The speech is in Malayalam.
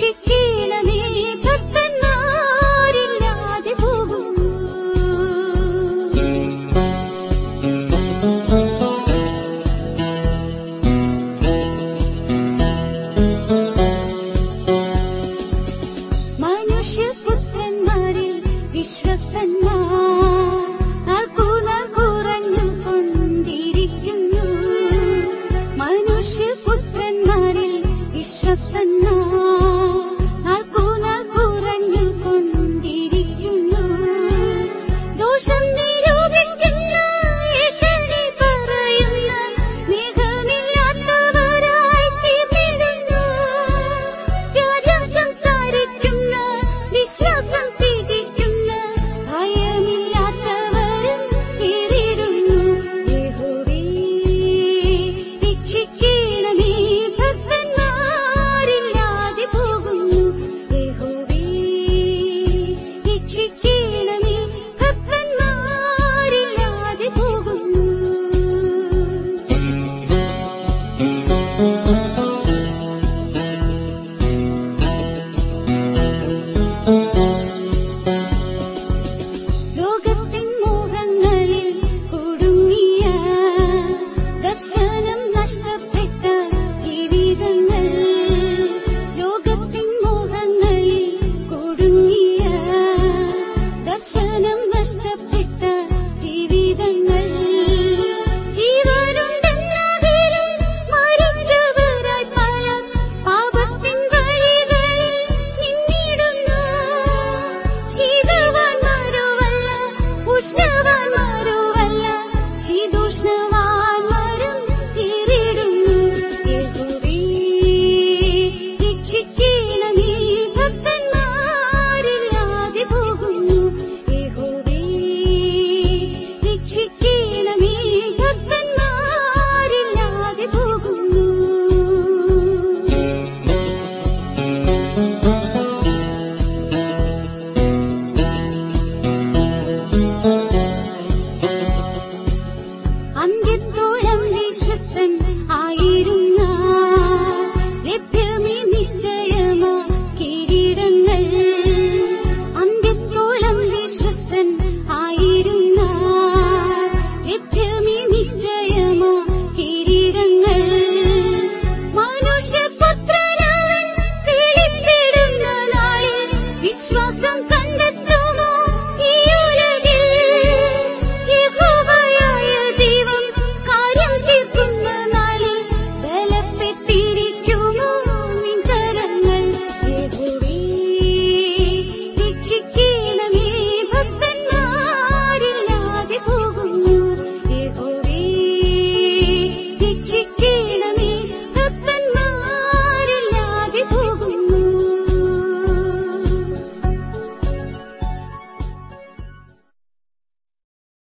രക്ഷിക്കണമേ ഭക്തന്മാരില്ലാതെ പോകും. മനുഷ്യപുത്രന്മാരിൽ വിശ്വസ്തന്മാർ വിശ്വസ്തന്മാർ Just sing.